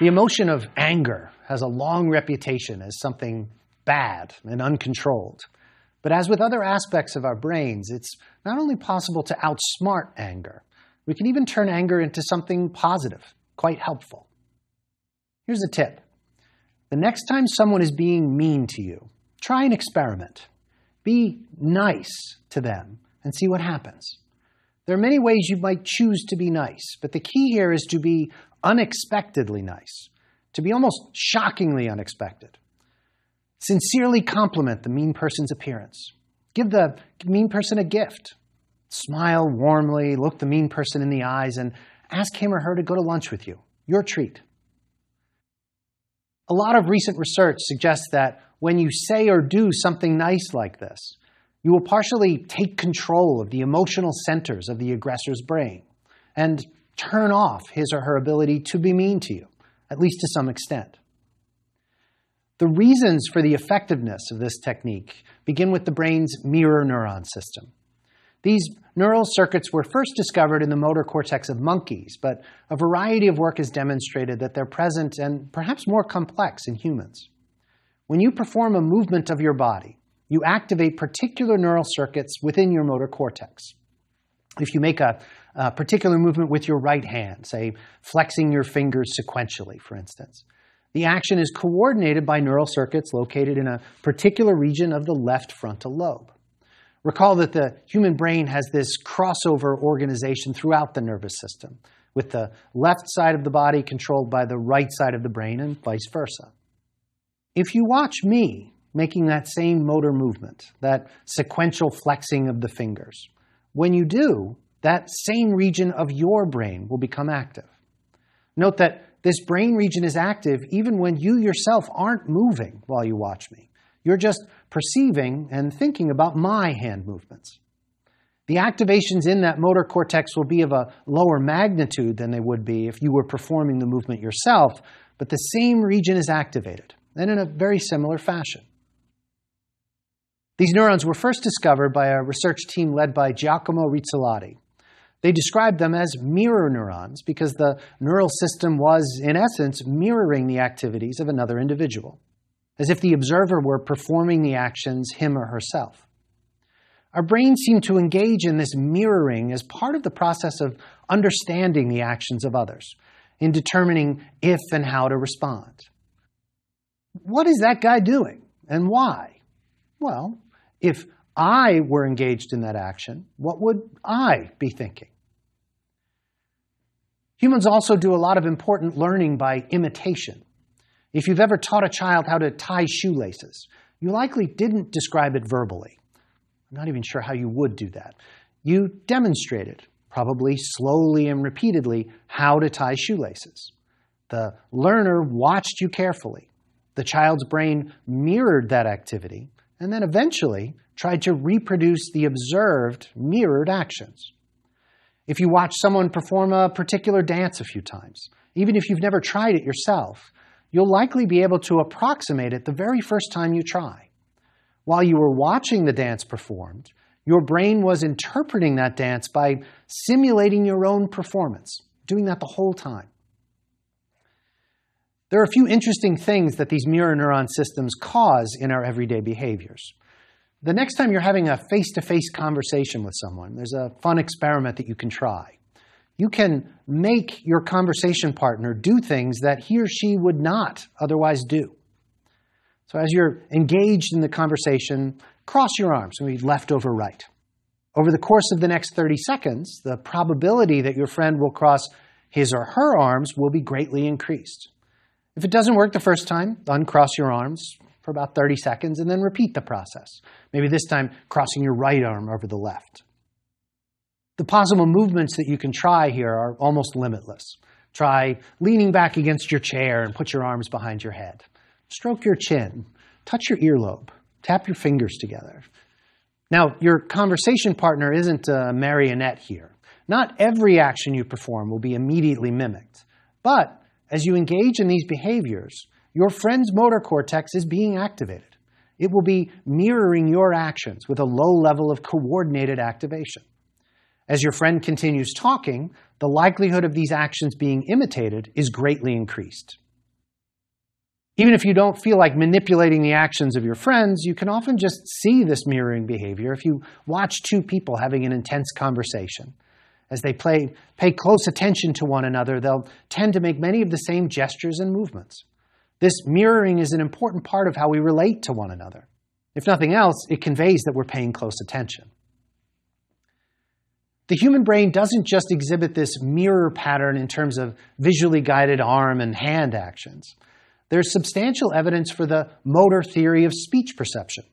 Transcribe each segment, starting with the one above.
The emotion of anger has a long reputation as something bad and uncontrolled. But as with other aspects of our brains, it's not only possible to outsmart anger, we can even turn anger into something positive, quite helpful. Here's a tip. The next time someone is being mean to you, try an experiment. Be nice to them and see what happens. There are many ways you might choose to be nice, but the key here is to be unexpectedly nice, to be almost shockingly unexpected. Sincerely compliment the mean person's appearance. Give the mean person a gift. Smile warmly, look the mean person in the eyes, and ask him or her to go to lunch with you. Your treat. A lot of recent research suggests that when you say or do something nice like this, you will partially take control of the emotional centers of the aggressor's brain and turn off his or her ability to be mean to you, at least to some extent. The reasons for the effectiveness of this technique begin with the brain's mirror neuron system. These neural circuits were first discovered in the motor cortex of monkeys, but a variety of work has demonstrated that they're present and perhaps more complex in humans. When you perform a movement of your body, you activate particular neural circuits within your motor cortex. If you make a, a particular movement with your right hand, say flexing your fingers sequentially, for instance, the action is coordinated by neural circuits located in a particular region of the left frontal lobe. Recall that the human brain has this crossover organization throughout the nervous system, with the left side of the body controlled by the right side of the brain and vice versa. If you watch me making that same motor movement, that sequential flexing of the fingers, when you do, that same region of your brain will become active. Note that this brain region is active even when you yourself aren't moving while you watch me. You're just perceiving and thinking about my hand movements. The activations in that motor cortex will be of a lower magnitude than they would be if you were performing the movement yourself, but the same region is activated, and in a very similar fashion. These neurons were first discovered by a research team led by Giacomo Rizzolatti, they described them as mirror neurons because the neural system was, in essence, mirroring the activities of another individual, as if the observer were performing the actions him or herself. Our brains seem to engage in this mirroring as part of the process of understanding the actions of others, in determining if and how to respond. What is that guy doing and why? Well, if I were engaged in that action, what would I be thinking? Humans also do a lot of important learning by imitation. If you've ever taught a child how to tie shoelaces, you likely didn't describe it verbally. I'm not even sure how you would do that. You demonstrated, probably slowly and repeatedly, how to tie shoelaces. The learner watched you carefully. The child's brain mirrored that activity and then eventually tried to reproduce the observed mirrored actions. If you watch someone perform a particular dance a few times, even if you've never tried it yourself, you'll likely be able to approximate it the very first time you try. While you were watching the dance performed, your brain was interpreting that dance by simulating your own performance, doing that the whole time. There are a few interesting things that these mirror neuron systems cause in our everyday behaviors. The next time you're having a face to face conversation with someone, there's a fun experiment that you can try. You can make your conversation partner do things that he or she would not otherwise do. So, as you're engaged in the conversation, cross your arms, maybe left over right. Over the course of the next 30 seconds, the probability that your friend will cross his or her arms will be greatly increased. If it doesn't work the first time, uncross your arms, for about 30 seconds and then repeat the process. Maybe this time crossing your right arm over the left. The possible movements that you can try here are almost limitless. Try leaning back against your chair and put your arms behind your head. Stroke your chin. Touch your earlobe. Tap your fingers together. Now, your conversation partner isn't a marionette here. Not every action you perform will be immediately mimicked. But as you engage in these behaviors, your friend's motor cortex is being activated. It will be mirroring your actions with a low level of coordinated activation. As your friend continues talking, the likelihood of these actions being imitated is greatly increased. Even if you don't feel like manipulating the actions of your friends, you can often just see this mirroring behavior if you watch two people having an intense conversation. As they play, pay close attention to one another, they'll tend to make many of the same gestures and movements. This mirroring is an important part of how we relate to one another. If nothing else, it conveys that we're paying close attention. The human brain doesn't just exhibit this mirror pattern in terms of visually guided arm and hand actions. There's substantial evidence for the motor theory of speech perception.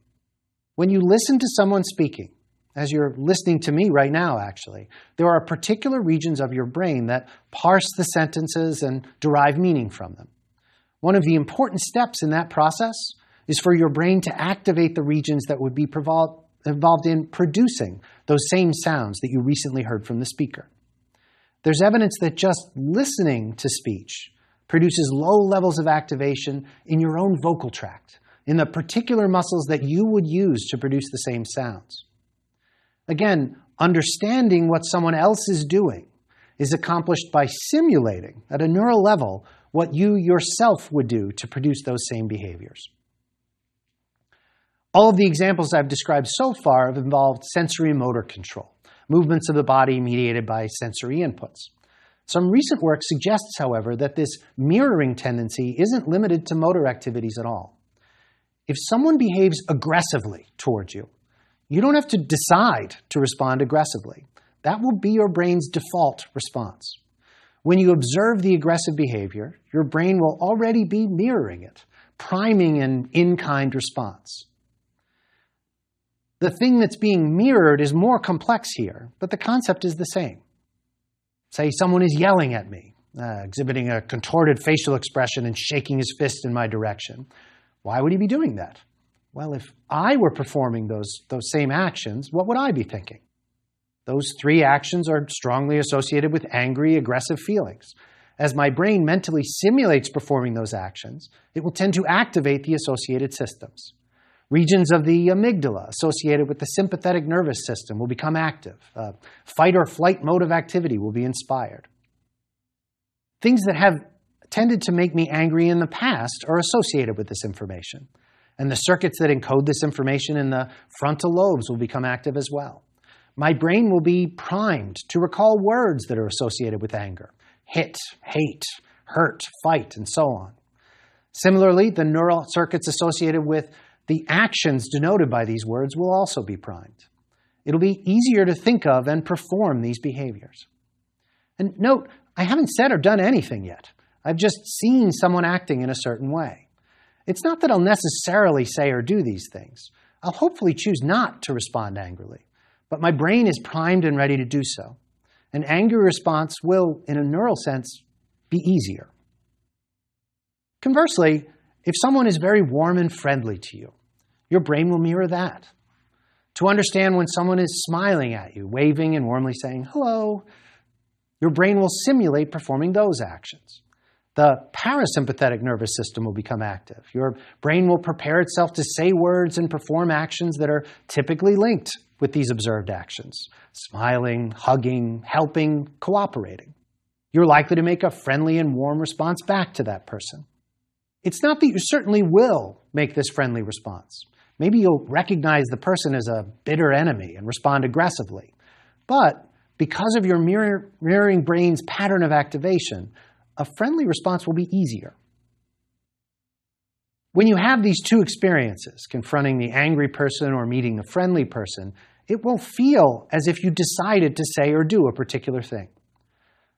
When you listen to someone speaking, as you're listening to me right now, actually, there are particular regions of your brain that parse the sentences and derive meaning from them. One of the important steps in that process is for your brain to activate the regions that would be involved in producing those same sounds that you recently heard from the speaker. There's evidence that just listening to speech produces low levels of activation in your own vocal tract, in the particular muscles that you would use to produce the same sounds. Again, understanding what someone else is doing is accomplished by simulating at a neural level what you yourself would do to produce those same behaviors. All of the examples I've described so far have involved sensory motor control, movements of the body mediated by sensory inputs. Some recent work suggests, however, that this mirroring tendency isn't limited to motor activities at all. If someone behaves aggressively towards you, you don't have to decide to respond aggressively. That will be your brain's default response. When you observe the aggressive behavior, your brain will already be mirroring it, priming an in kind response. The thing that's being mirrored is more complex here, but the concept is the same. Say someone is yelling at me, uh, exhibiting a contorted facial expression and shaking his fist in my direction. Why would he be doing that? Well, if I were performing those, those same actions, what would I be thinking? Those three actions are strongly associated with angry, aggressive feelings. As my brain mentally simulates performing those actions, it will tend to activate the associated systems. Regions of the amygdala associated with the sympathetic nervous system will become active. Fight or flight mode of activity will be inspired. Things that have tended to make me angry in the past are associated with this information. And the circuits that encode this information in the frontal lobes will become active as well my brain will be primed to recall words that are associated with anger hit, hate, hurt, fight, and so on. Similarly, the neural circuits associated with the actions denoted by these words will also be primed. It'll be easier to think of and perform these behaviors. And note, I haven't said or done anything yet. I've just seen someone acting in a certain way. It's not that I'll necessarily say or do these things. I'll hopefully choose not to respond angrily but my brain is primed and ready to do so. An angry response will, in a neural sense, be easier. Conversely, if someone is very warm and friendly to you, your brain will mirror that. To understand when someone is smiling at you, waving and warmly saying hello, your brain will simulate performing those actions. The parasympathetic nervous system will become active. Your brain will prepare itself to say words and perform actions that are typically linked with these observed actions smiling, hugging, helping, cooperating. You're likely to make a friendly and warm response back to that person. It's not that you certainly will make this friendly response. Maybe you'll recognize the person as a bitter enemy and respond aggressively. But because of your mirror, mirroring brain's pattern of activation, a friendly response will be easier. When you have these two experiences, confronting the angry person or meeting the friendly person, it will feel as if you decided to say or do a particular thing.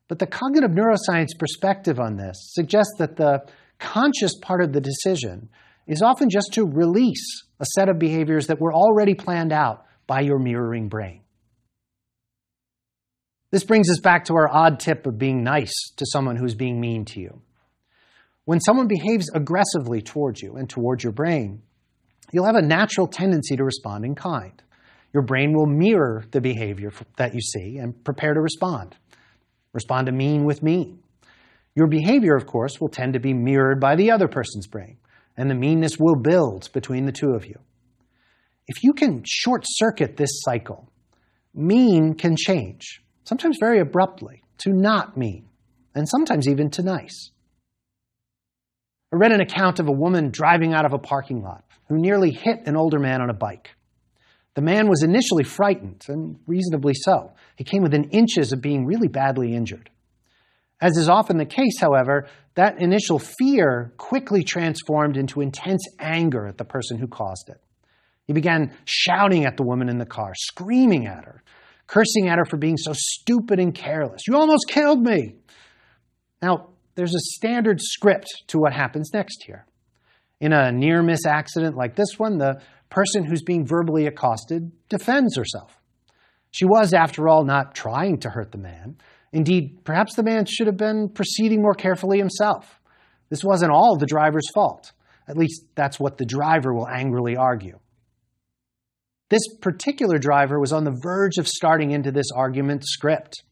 But the cognitive neuroscience perspective on this suggests that the conscious part of the decision is often just to release a set of behaviors that were already planned out by your mirroring brain. This brings us back to our odd tip of being nice to someone who's being mean to you. When someone behaves aggressively towards you and towards your brain, you'll have a natural tendency to respond in kind. Your brain will mirror the behavior that you see and prepare to respond. Respond to mean with mean. Your behavior, of course, will tend to be mirrored by the other person's brain, and the meanness will build between the two of you. If you can short circuit this cycle, mean can change, sometimes very abruptly, to not mean, and sometimes even to nice. I read an account of a woman driving out of a parking lot who nearly hit an older man on a bike. The man was initially frightened, and reasonably so. He came within inches of being really badly injured. As is often the case, however, that initial fear quickly transformed into intense anger at the person who caused it. He began shouting at the woman in the car, screaming at her, cursing at her for being so stupid and careless. You almost killed me! Now, there's a standard script to what happens next here. In a near miss accident like this one, the person who's being verbally accosted defends herself. She was, after all, not trying to hurt the man. Indeed, perhaps the man should have been proceeding more carefully himself. This wasn't all the driver's fault. At least that's what the driver will angrily argue. This particular driver was on the verge of starting into this argument script.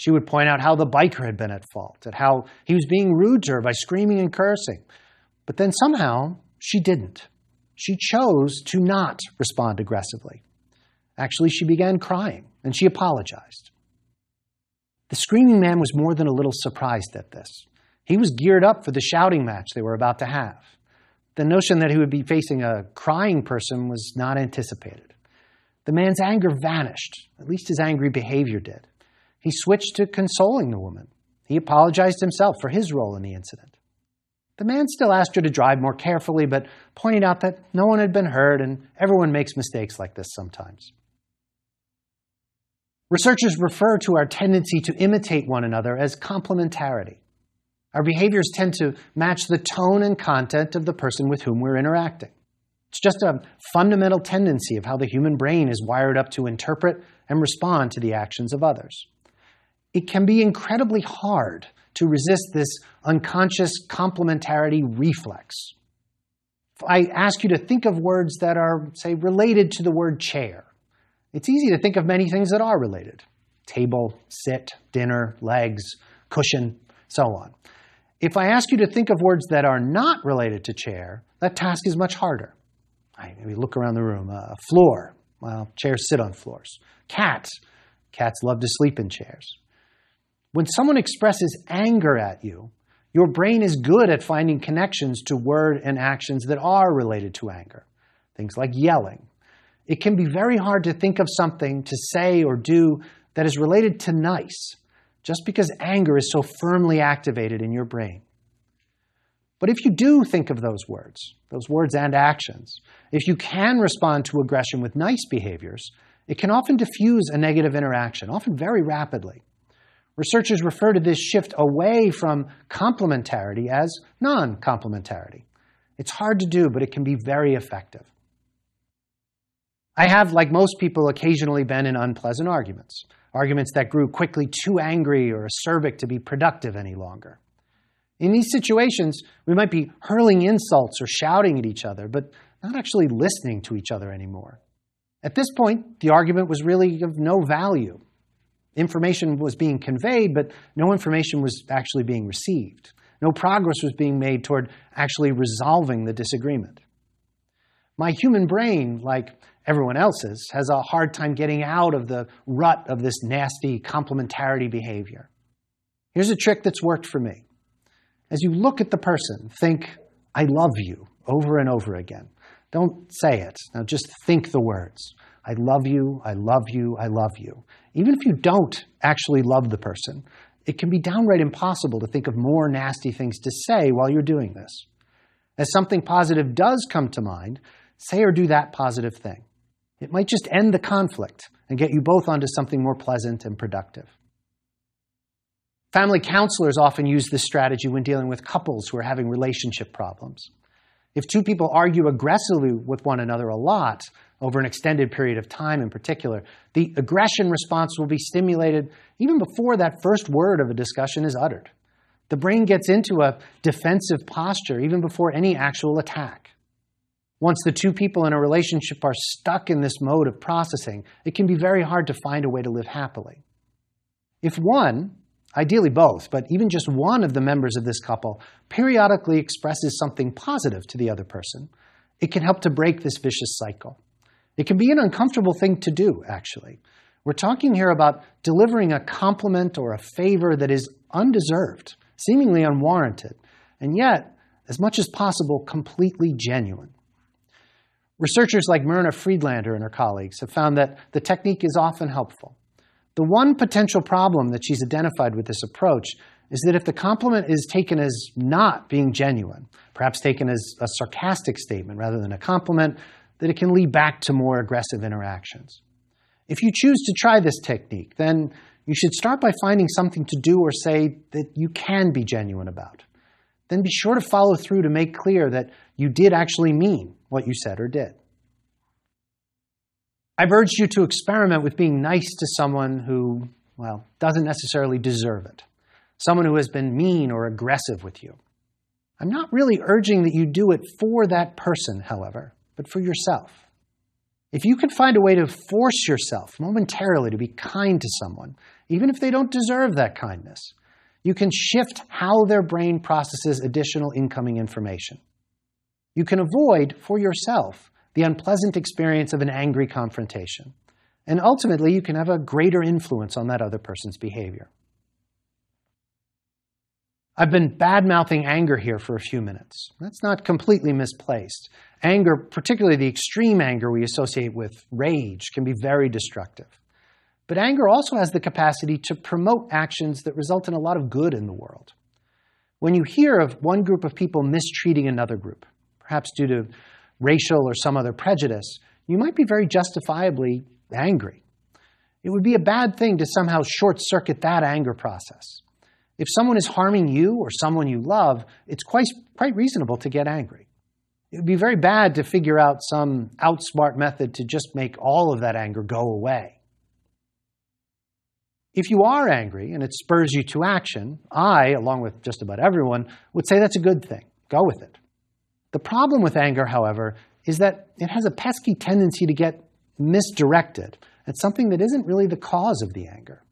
She would point out how the biker had been at fault, at how he was being rude to her by screaming and cursing. But then somehow she didn't. She chose to not respond aggressively. Actually, she began crying and she apologized. The screaming man was more than a little surprised at this. He was geared up for the shouting match they were about to have. The notion that he would be facing a crying person was not anticipated. The man's anger vanished, at least his angry behavior did he switched to consoling the woman. He apologized himself for his role in the incident. The man still asked her to drive more carefully, but pointed out that no one had been hurt and everyone makes mistakes like this sometimes. Researchers refer to our tendency to imitate one another as complementarity. Our behaviors tend to match the tone and content of the person with whom we're interacting. It's just a fundamental tendency of how the human brain is wired up to interpret and respond to the actions of others it can be incredibly hard to resist this unconscious complementarity reflex. I ask you to think of words that are, say, related to the word chair, it's easy to think of many things that are related table, sit, dinner, legs, cushion, so on. If I ask you to think of words that are not related to chair, that task is much harder. I maybe look around the room. Uh, floor. Well, chairs sit on floors. Cat. Cats love to sleep in chairs. When someone expresses anger at you, your brain is good at finding connections to word and actions that are related to anger. Things like yelling. It can be very hard to think of something to say or do that is related to nice, just because anger is so firmly activated in your brain. But if you do think of those words, those words and actions, if you can respond to aggression with nice behaviors, it can often diffuse a negative interaction, often very rapidly. Researchers refer to this shift away from complementarity as non complementarity. It's hard to do, but it can be very effective. I have, like most people, occasionally been in unpleasant arguments, arguments that grew quickly too angry or acerbic to be productive any longer. In these situations, we might be hurling insults or shouting at each other, but not actually listening to each other anymore. At this point, the argument was really of no value. Information was being conveyed, but no information was actually being received. No progress was being made toward actually resolving the disagreement. My human brain, like everyone else's, has a hard time getting out of the rut of this nasty complementarity behavior. Here's a trick that's worked for me. As you look at the person, think, I love you, over and over again. Don't say it. Now just think the words. I love you, I love you, I love you. Even if you don't actually love the person, it can be downright impossible to think of more nasty things to say while you're doing this. As something positive does come to mind, say or do that positive thing. It might just end the conflict and get you both onto something more pleasant and productive. Family counselors often use this strategy when dealing with couples who are having relationship problems. If two people argue aggressively with one another a lot, over an extended period of time in particular, the aggression response will be stimulated even before that first word of a discussion is uttered. The brain gets into a defensive posture even before any actual attack. Once the two people in a relationship are stuck in this mode of processing, it can be very hard to find a way to live happily. If one, ideally both, but even just one of the members of this couple periodically expresses something positive to the other person, it can help to break this vicious cycle. It can be an uncomfortable thing to do, actually. We're talking here about delivering a compliment or a favor that is undeserved, seemingly unwarranted. And yet, as much as possible, completely genuine. Researchers like Myrna Friedlander and her colleagues have found that the technique is often helpful. The one potential problem that she's identified with this approach is that if the compliment is taken as not being genuine, perhaps taken as a sarcastic statement rather than a compliment, that it can lead back to more aggressive interactions. If you choose to try this technique, then you should start by finding something to do or say that you can be genuine about. Then be sure to follow through to make clear that you did actually mean what you said or did. I've urged you to experiment with being nice to someone who, well, doesn't necessarily deserve it. Someone who has been mean or aggressive with you. I'm not really urging that you do it for that person, however, but for yourself. If you can find a way to force yourself momentarily to be kind to someone, even if they don't deserve that kindness, you can shift how their brain processes additional incoming information. You can avoid, for yourself, the unpleasant experience of an angry confrontation. And ultimately, you can have a greater influence on that other person's behavior. I've been bad mouthing anger here for a few minutes. That's not completely misplaced. Anger, particularly the extreme anger we associate with rage, can be very destructive. But anger also has the capacity to promote actions that result in a lot of good in the world. When you hear of one group of people mistreating another group, perhaps due to racial or some other prejudice, you might be very justifiably angry. It would be a bad thing to somehow short circuit that anger process. If someone is harming you or someone you love, it's quite, quite reasonable to get angry. It would be very bad to figure out some outsmart method to just make all of that anger go away. If you are angry and it spurs you to action, I, along with just about everyone, would say that's a good thing. Go with it. The problem with anger, however, is that it has a pesky tendency to get misdirected at something that isn't really the cause of the anger.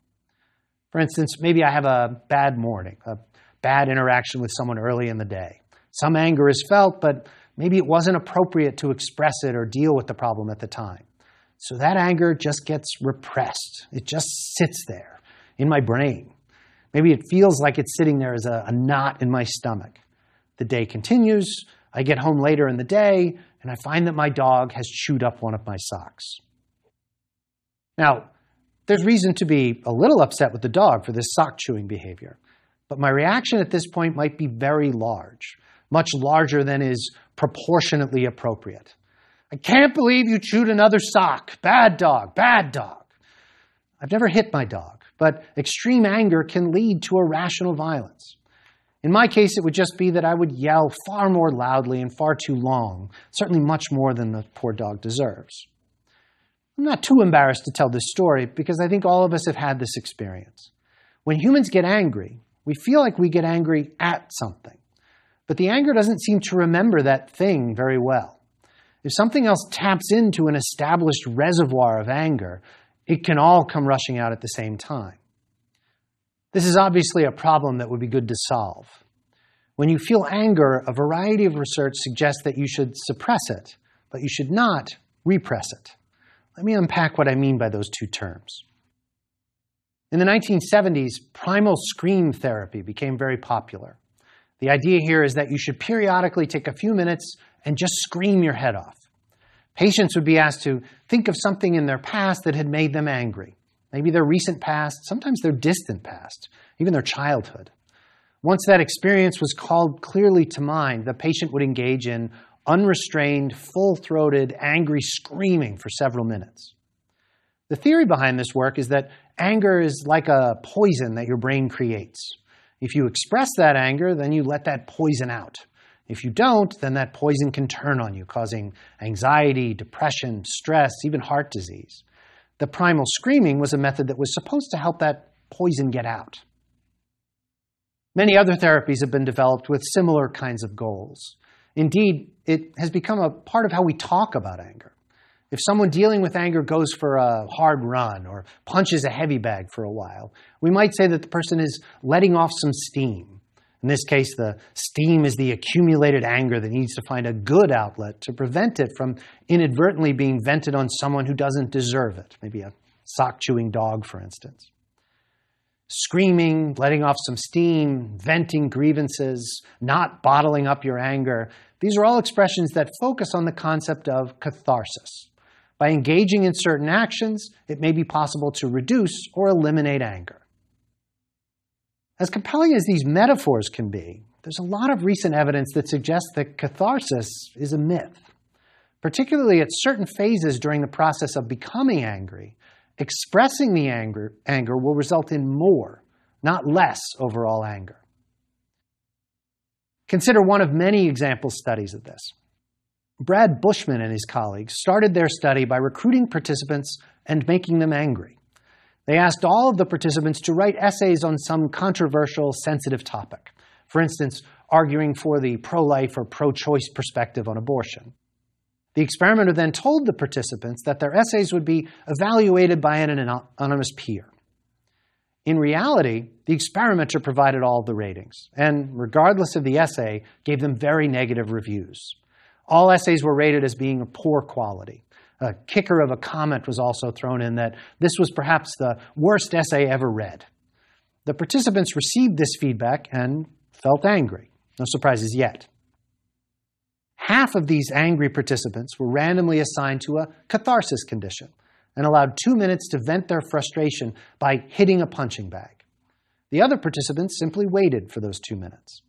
For instance, maybe I have a bad morning, a bad interaction with someone early in the day. Some anger is felt, but maybe it wasn't appropriate to express it or deal with the problem at the time. So that anger just gets repressed. It just sits there in my brain. Maybe it feels like it's sitting there as a, a knot in my stomach. The day continues, I get home later in the day and I find that my dog has chewed up one of my socks. Now, there's reason to be a little upset with the dog for this sock chewing behavior, but my reaction at this point might be very large, much larger than is proportionately appropriate. I can't believe you chewed another sock. Bad dog, bad dog. I've never hit my dog, but extreme anger can lead to irrational violence. In my case, it would just be that I would yell far more loudly and far too long, certainly much more than the poor dog deserves. I'm not too embarrassed to tell this story because I think all of us have had this experience. When humans get angry, we feel like we get angry at something, but the anger doesn't seem to remember that thing very well. If something else taps into an established reservoir of anger, it can all come rushing out at the same time. This is obviously a problem that would be good to solve. When you feel anger, a variety of research suggests that you should suppress it, but you should not repress it. Let me unpack what I mean by those two terms. In the 1970s, primal scream therapy became very popular. The idea here is that you should periodically take a few minutes and just scream your head off. Patients would be asked to think of something in their past that had made them angry maybe their recent past, sometimes their distant past, even their childhood. Once that experience was called clearly to mind, the patient would engage in unrestrained, full throated, angry screaming for several minutes. The theory behind this work is that anger is like a poison that your brain creates. If you express that anger, then you let that poison out. If you don't, then that poison can turn on you, causing anxiety, depression, stress, even heart disease the primal screaming was a method that was supposed to help that poison get out. Many other therapies have been developed with similar kinds of goals. Indeed, it has become a part of how we talk about anger. If someone dealing with anger goes for a hard run or punches a heavy bag for a while, we might say that the person is letting off some steam. In this case, the steam is the accumulated anger that needs to find a good outlet to prevent it from inadvertently being vented on someone who doesn't deserve it, maybe a sock chewing dog, for instance. Screaming, letting off some steam, venting grievances, not bottling up your anger. These are all expressions that focus on the concept of catharsis. By engaging in certain actions, it may be possible to reduce or eliminate anger. As compelling as these metaphors can be, there's a lot of recent evidence that suggests that catharsis is a myth. Particularly at certain phases during the process of becoming angry, expressing the anger, anger will result in more, not less, overall anger. Consider one of many example studies of this. Brad Bushman and his colleagues started their study by recruiting participants and making them angry. They asked all of the participants to write essays on some controversial, sensitive topic. For instance, arguing for the pro life or pro choice perspective on abortion. The experimenter then told the participants that their essays would be evaluated by an anonymous peer. In reality, the experimenter provided all the ratings, and regardless of the essay, gave them very negative reviews. All essays were rated as being of poor quality. A kicker of a comment was also thrown in that this was perhaps the worst essay ever read. The participants received this feedback and felt angry. No surprises yet. Half of these angry participants were randomly assigned to a catharsis condition and allowed two minutes to vent their frustration by hitting a punching bag. The other participants simply waited for those two minutes.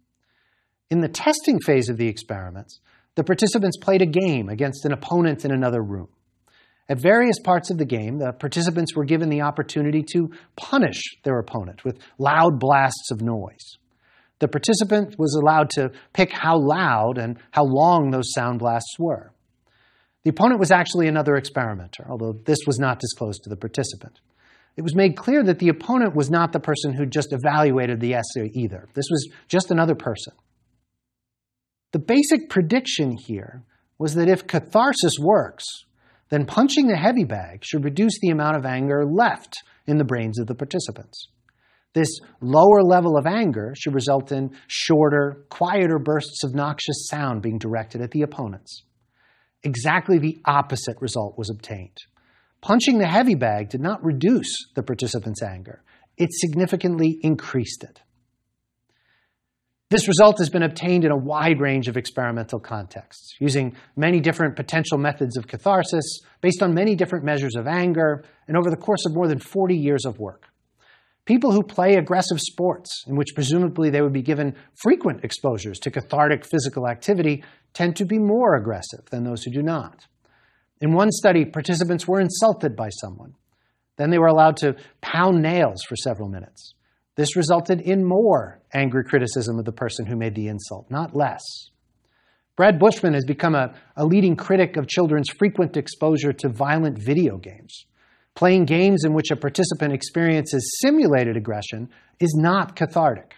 In the testing phase of the experiments, the participants played a game against an opponent in another room. At various parts of the game, the participants were given the opportunity to punish their opponent with loud blasts of noise. The participant was allowed to pick how loud and how long those sound blasts were. The opponent was actually another experimenter, although this was not disclosed to the participant. It was made clear that the opponent was not the person who just evaluated the essay either. This was just another person. The basic prediction here was that if catharsis works, then punching the heavy bag should reduce the amount of anger left in the brains of the participants. This lower level of anger should result in shorter, quieter bursts of noxious sound being directed at the opponents. Exactly the opposite result was obtained. Punching the heavy bag did not reduce the participants' anger, it significantly increased it. This result has been obtained in a wide range of experimental contexts, using many different potential methods of catharsis based on many different measures of anger and over the course of more than 40 years of work. People who play aggressive sports, in which presumably they would be given frequent exposures to cathartic physical activity, tend to be more aggressive than those who do not. In one study, participants were insulted by someone. Then they were allowed to pound nails for several minutes. This resulted in more angry criticism of the person who made the insult, not less. Brad Bushman has become a, a, leading critic of children's frequent exposure to violent video games. Playing games in which a participant experiences simulated aggression is not cathartic.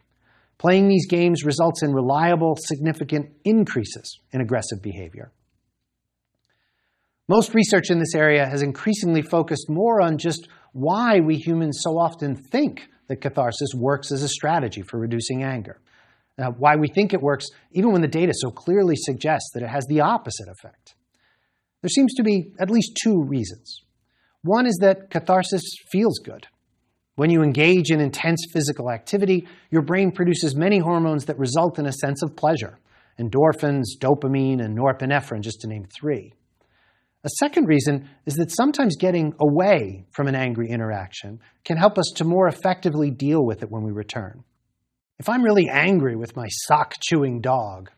Playing these games results in reliable, significant increases in aggressive behavior. Most research in this area has increasingly focused more on just why we humans so often think that catharsis works as a strategy for reducing anger. Uh, why we think it works, even when the data so clearly suggests that it has the opposite effect. There seems to be at least two reasons. One is that catharsis feels good. When you engage in intense physical activity, your brain produces many hormones that result in a sense of pleasure endorphins, dopamine, and norepinephrine, just to name three. A second reason is that sometimes getting away from an angry interaction can help us to more effectively deal with it when we return. If I'm really angry with my sock chewing dog,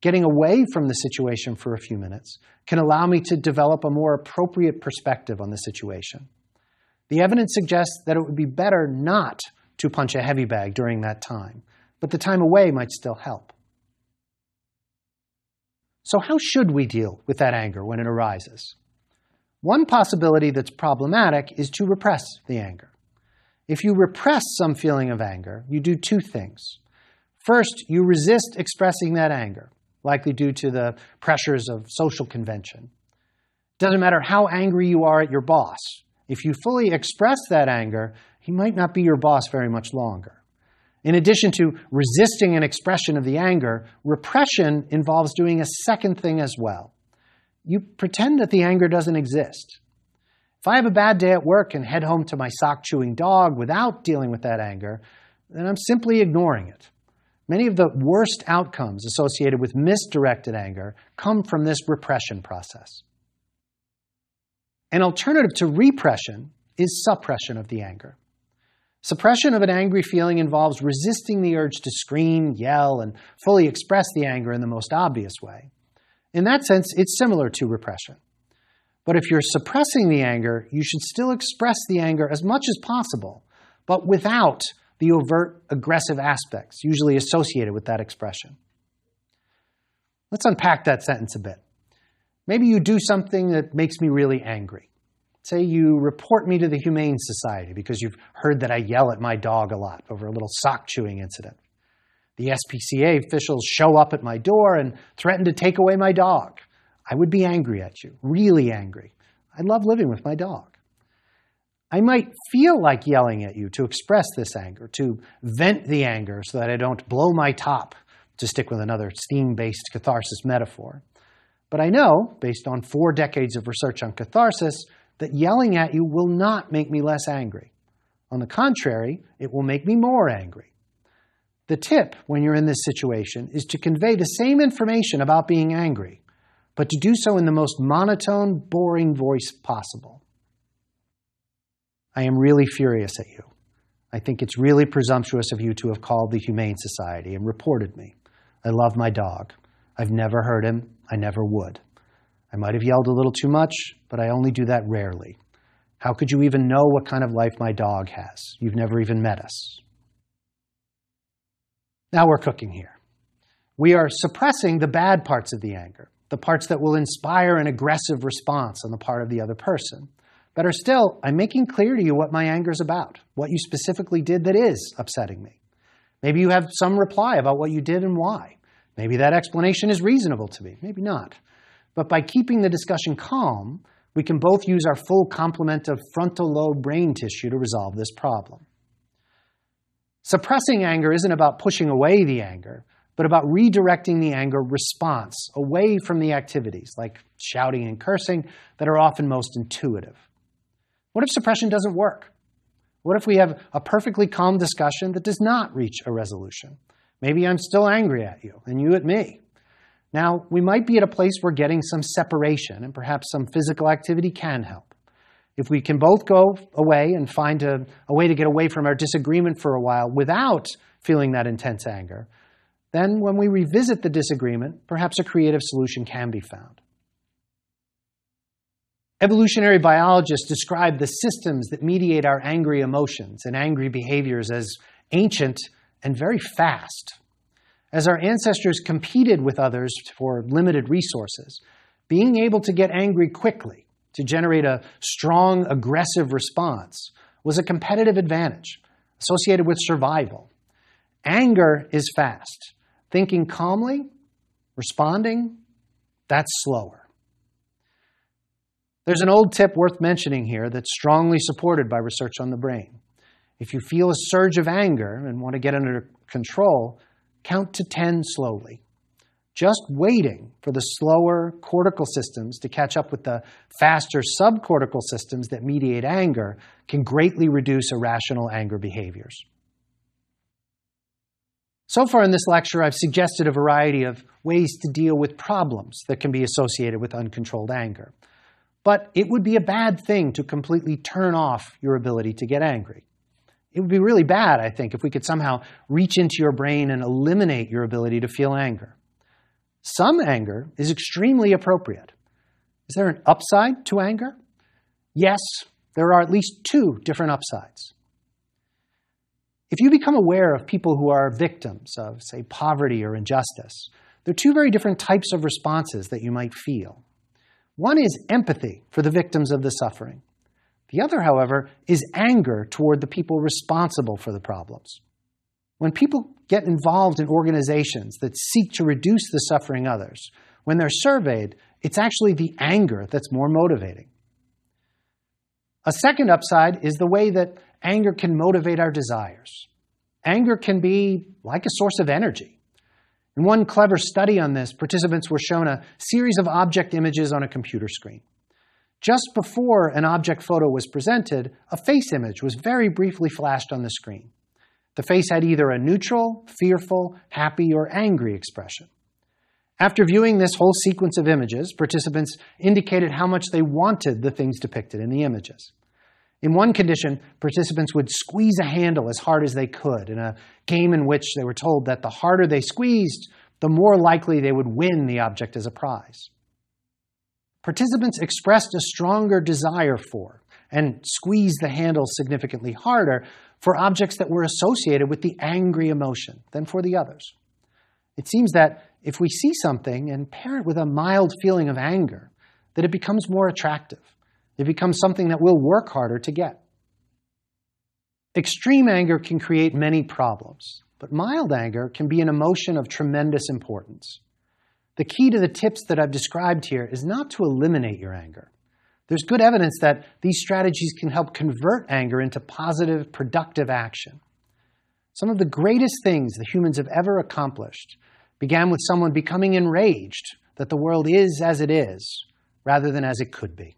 getting away from the situation for a few minutes can allow me to develop a more appropriate perspective on the situation. The evidence suggests that it would be better not to punch a heavy bag during that time, but the time away might still help. So, how should we deal with that anger when it arises? One possibility that's problematic is to repress the anger. If you repress some feeling of anger, you do two things. First, you resist expressing that anger, likely due to the pressures of social convention. Doesn't matter how angry you are at your boss. If you fully express that anger, he might not be your boss very much longer. In addition to resisting an expression of the anger, repression involves doing a second thing as well. You pretend that the anger doesn't exist. If I have a bad day at work and head home to my sock chewing dog without dealing with that anger, then I'm simply ignoring it. Many of the worst outcomes associated with misdirected anger come from this repression process. An alternative to repression is suppression of the anger. Suppression of an angry feeling involves resisting the urge to scream, yell, and fully express the anger in the most obvious way. In that sense, it's similar to repression. But if you're suppressing the anger, you should still express the anger as much as possible, but without the overt aggressive aspects usually associated with that expression. Let's unpack that sentence a bit. Maybe you do something that makes me really angry. Say you report me to the Humane Society because you've heard that I yell at my dog a lot over a little sock chewing incident. The SPCA officials show up at my door and threaten to take away my dog. I would be angry at you, really angry. I love living with my dog. I might feel like yelling at you to express this anger, to vent the anger so that I don't blow my top, to stick with another steam based catharsis metaphor. But I know, based on four decades of research on catharsis, that yelling at you will not make me less angry. On the contrary, it will make me more angry. The tip when you're in this situation is to convey the same information about being angry, but to do so in the most monotone, boring voice possible. I am really furious at you. I think it's really presumptuous of you to have called the Humane Society and reported me. I love my dog. I've never hurt him. I never would. I might have yelled a little too much, but I only do that rarely. How could you even know what kind of life my dog has? You've never even met us. Now we're cooking here. We are suppressing the bad parts of the anger, the parts that will inspire an aggressive response on the part of the other person. Better still, I'm making clear to you what my anger is about, what you specifically did that is upsetting me. Maybe you have some reply about what you did and why. Maybe that explanation is reasonable to me, maybe not. But by keeping the discussion calm, we can both use our full complement of frontal lobe brain tissue to resolve this problem. Suppressing anger isn't about pushing away the anger, but about redirecting the anger response away from the activities, like shouting and cursing, that are often most intuitive. What if suppression doesn't work? What if we have a perfectly calm discussion that does not reach a resolution? Maybe I'm still angry at you, and you at me. Now, we might be at a place where getting some separation and perhaps some physical activity can help. If we can both go away and find a, a, way to get away from our disagreement for a while without feeling that intense anger, then when we revisit the disagreement, perhaps a creative solution can be found. Evolutionary biologists describe the systems that mediate our angry emotions and angry behaviors as ancient and very fast. As our ancestors competed with others for limited resources, being able to get angry quickly, to generate a strong, aggressive response, was a competitive advantage associated with survival. Anger is fast. Thinking calmly, responding, that's slower. There's an old tip worth mentioning here that's strongly supported by research on the brain. If you feel a surge of anger and want to get under control, Count to 10 slowly. Just waiting for the slower cortical systems to catch up with the faster subcortical systems that mediate anger can greatly reduce irrational anger behaviors. So far in this lecture, I've suggested a variety of ways to deal with problems that can be associated with uncontrolled anger. But it would be a bad thing to completely turn off your ability to get angry. It would be really bad, I think, if we could somehow reach into your brain and eliminate your ability to feel anger. Some anger is extremely appropriate. Is there an upside to anger? Yes, there are at least two different upsides. If you become aware of people who are victims of, say, poverty or injustice, there are two very different types of responses that you might feel. One is empathy for the victims of the suffering. The other, however, is anger toward the people responsible for the problems. When people get involved in organizations that seek to reduce the suffering others, when they're surveyed, it's actually the anger that's more motivating. A second upside is the way that anger can motivate our desires. Anger can be like a source of energy. In one clever study on this, participants were shown a series of object images on a computer screen. Just before an object photo was presented, a face image was very briefly flashed on the screen. The face had either a neutral, fearful, happy, or angry expression. After viewing this whole sequence of images, participants indicated how much they wanted the things depicted in the images. In one condition, participants would squeeze a handle as hard as they could in a game in which they were told that the harder they squeezed, the more likely they would win the object as a prize. Participants expressed a stronger desire for and squeezed the handle significantly harder for objects that were associated with the angry emotion than for the others. It seems that if we see something and pair it with a mild feeling of anger, that it becomes more attractive. It becomes something that we'll work harder to get. Extreme anger can create many problems, but mild anger can be an emotion of tremendous importance. The key to the tips that I've described here is not to eliminate your anger. There's good evidence that these strategies can help convert anger into positive, productive action. Some of the greatest things that humans have ever accomplished began with someone becoming enraged that the world is as it is rather than as it could be.